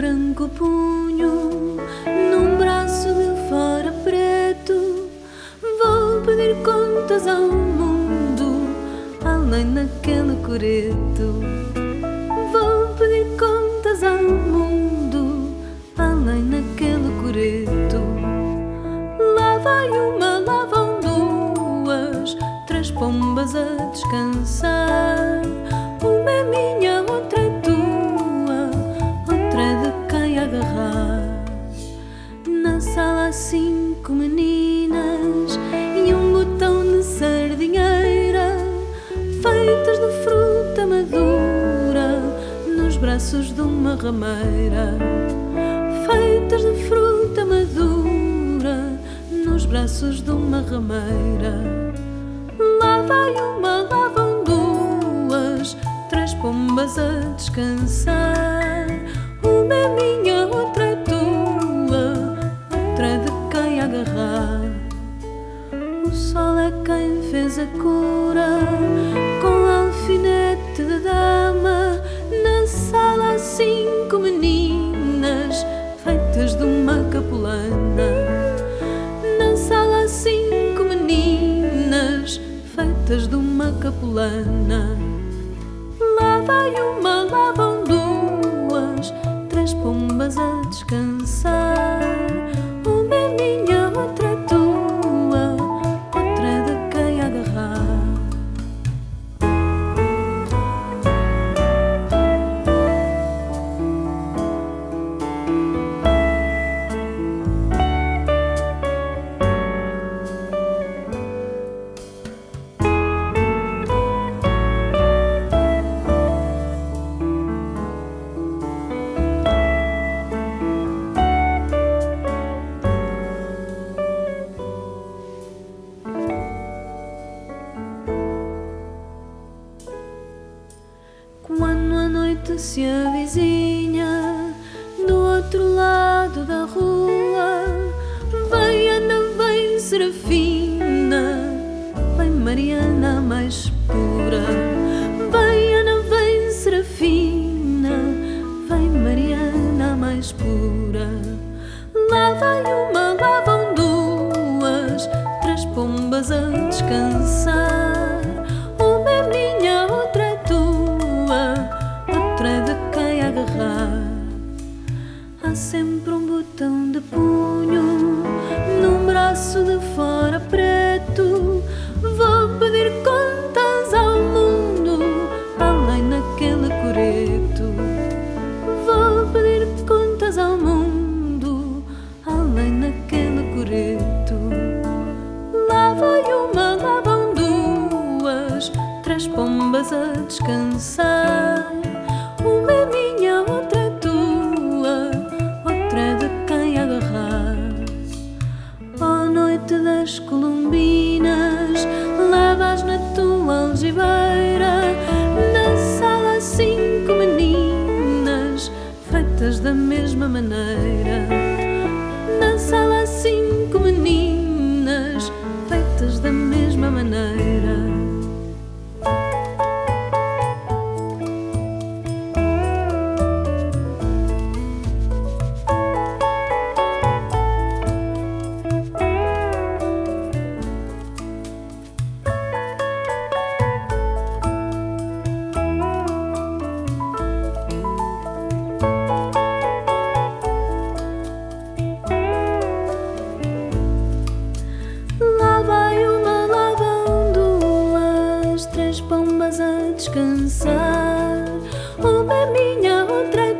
branco punho num braço de fora preto. Vou pedir contas ao mundo, além daquele coreto. Vou pedir contas ao mundo, além daquele coreto. Lá vai uma, lá vão duas, três pombas a descansar. Sala, cinco meninas e um botão de sardinheira, feitas de fruta madura, nos braços de uma rameira. Feitas de fruta madura, nos braços de uma rameira. Lá vai uma, lá vão duas, três pombas a descansar. Uma é minha, feitas de uma capulana. Lá vai uma, lá vão duas, três pombas a descansar. Noite se avizinha do outro lado da rua, vem Ana, vem Serafina, vem Mariana mais pura. Vem Ana, vem Serafina, vem Mariana mais pura. Lá vai uma, lá vão duas, três pombas a descansar. Há sempre um botão de punho num braço de fora preto. Vou pedir contas ao mundo, além daquele coreto. Vou pedir contas ao mundo, além daquele coreto. Lá vai uma, lá vão duas, três pombas a descansar. Da mesma maneira. as pombas a descansar. Uma minha, outra